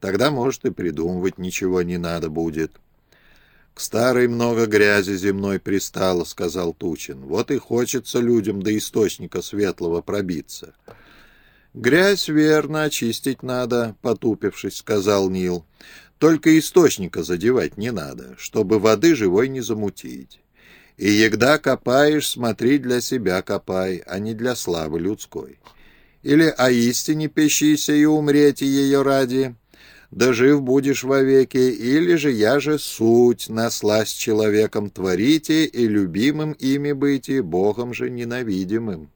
Тогда, может, и придумывать ничего не надо будет. — К старой много грязи земной пристало, — сказал Тучин. — Вот и хочется людям до источника светлого пробиться. — Грязь, верно, очистить надо, — потупившись, сказал Нил. — Только источника задевать не надо, чтобы воды живой не замутить. И егда копаешь, смотри для себя копай, а не для славы людской. Или о истине пещися и умрете ее ради, да жив будешь вовеки, или же я же суть, насласть человеком творите и любимым ими быть, и Богом же ненавидимым.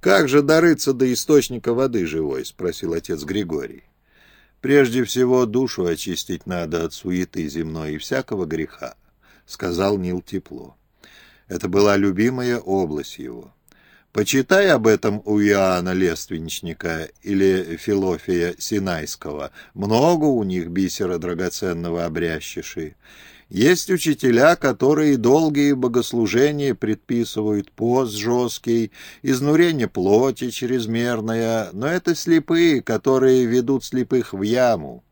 «Как же дорыться до источника воды живой?» — спросил отец Григорий. «Прежде всего душу очистить надо от суеты земной и всякого греха», — сказал Нил тепло. Это была любимая область его. Почитай об этом у Иоанна Лественничника или Филофия Синайского. Много у них бисера драгоценного обрящиши. Есть учителя, которые долгие богослужения предписывают пост жесткий, изнурение плоти чрезмерное, но это слепые, которые ведут слепых в яму.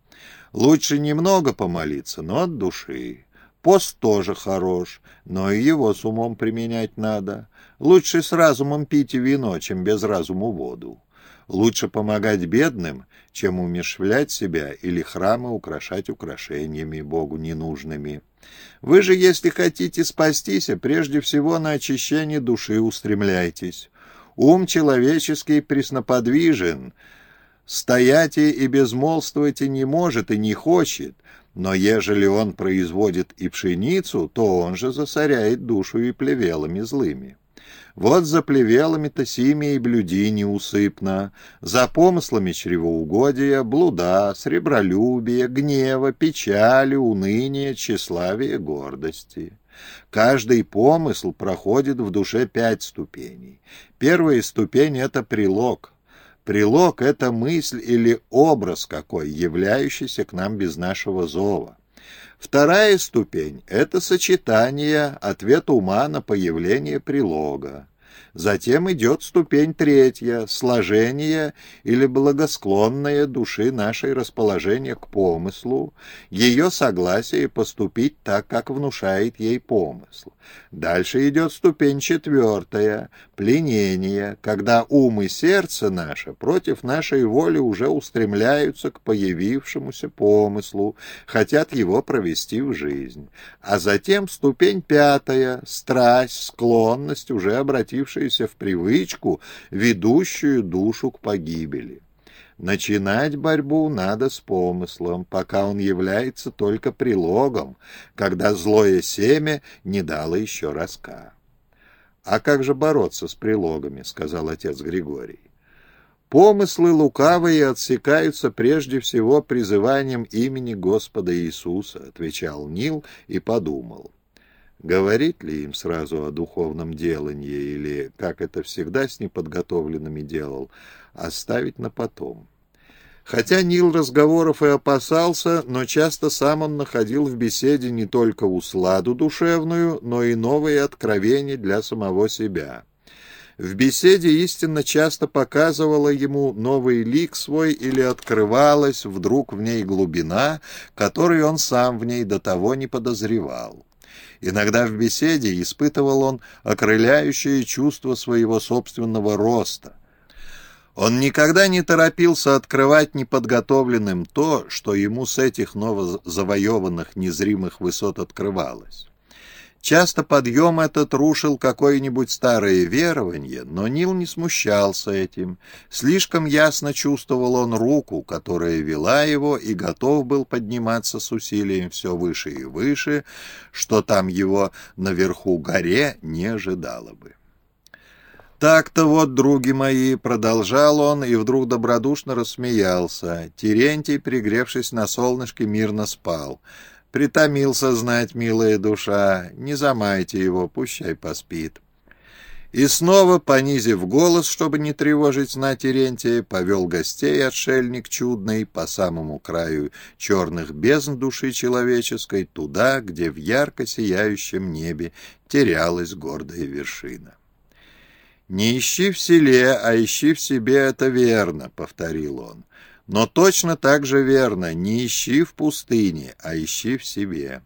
Лучше немного помолиться, но от души. Пост тоже хорош, но и его с умом применять надо. Лучше с разумом пить вино, чем без разума воду. Лучше помогать бедным, чем умешвлять себя или храмы украшать украшениями Богу ненужными. Вы же, если хотите спастись, прежде всего на очищение души устремляйтесь. Ум человеческий пресноподвижен, стоять и безмолвствовать и не может и не хочет, но ежели он производит и пшеницу, то он же засоряет душу и плевелами злыми. Вот за плевелами-то сими и блюди неусыпно, за помыслами чревоугодия, блуда, сребролюбия, гнева, печали, уныния, тщеславия, гордости. Каждый помысл проходит в душе пять ступеней. Первая ступень — это прилог — Прилог — это мысль или образ какой, являющийся к нам без нашего зова. Вторая ступень — это сочетание, ответ ума на появление прилога. Затем идет ступень третья — сложение или благосклонное души нашей расположение к помыслу, ее согласие поступить так, как внушает ей помысл. Дальше идет ступень четвертая — пленение, когда ум и сердце наше против нашей воли уже устремляются к появившемуся помыслу, хотят его провести в жизнь. А затем ступень пятая — страсть, склонность, уже обратившаяся превратившуюся в привычку, ведущую душу к погибели. Начинать борьбу надо с помыслом, пока он является только прилогом, когда злое семя не дало еще ростка. «А как же бороться с прилогами?» — сказал отец Григорий. «Помыслы лукавые отсекаются прежде всего призыванием имени Господа Иисуса», — отвечал Нил и подумал. Говорить ли им сразу о духовном делании или, как это всегда с неподготовленными делал, оставить на потом? Хотя Нил разговоров и опасался, но часто сам он находил в беседе не только усладу душевную, но и новые откровения для самого себя. В беседе истинно часто показывала ему новый лик свой или открывалась вдруг в ней глубина, которой он сам в ней до того не подозревал. Иногда в беседе испытывал он окрыляющее чувство своего собственного роста. Он никогда не торопился открывать неподготовленным то, что ему с этих новозавоеванных незримых высот открывалось. Часто подъем этот рушил какое-нибудь старое верование, но Нил не смущался этим. Слишком ясно чувствовал он руку, которая вела его, и готов был подниматься с усилием все выше и выше, что там его наверху горе не ожидало бы. «Так-то вот, други мои», — продолжал он, и вдруг добродушно рассмеялся. Терентий, пригревшись на солнышке, мирно спал. Притомился знать, милая душа, не замайте его, пущай поспит. И снова, понизив голос, чтобы не тревожить на Терентия, повел гостей отшельник чудный по самому краю черных бездн души человеческой, туда, где в ярко сияющем небе терялась гордая вершина. «Не ищи в селе, а ищи в себе, это верно», — повторил он. Но точно так же верно, не ищи в пустыне, а ищи в себе.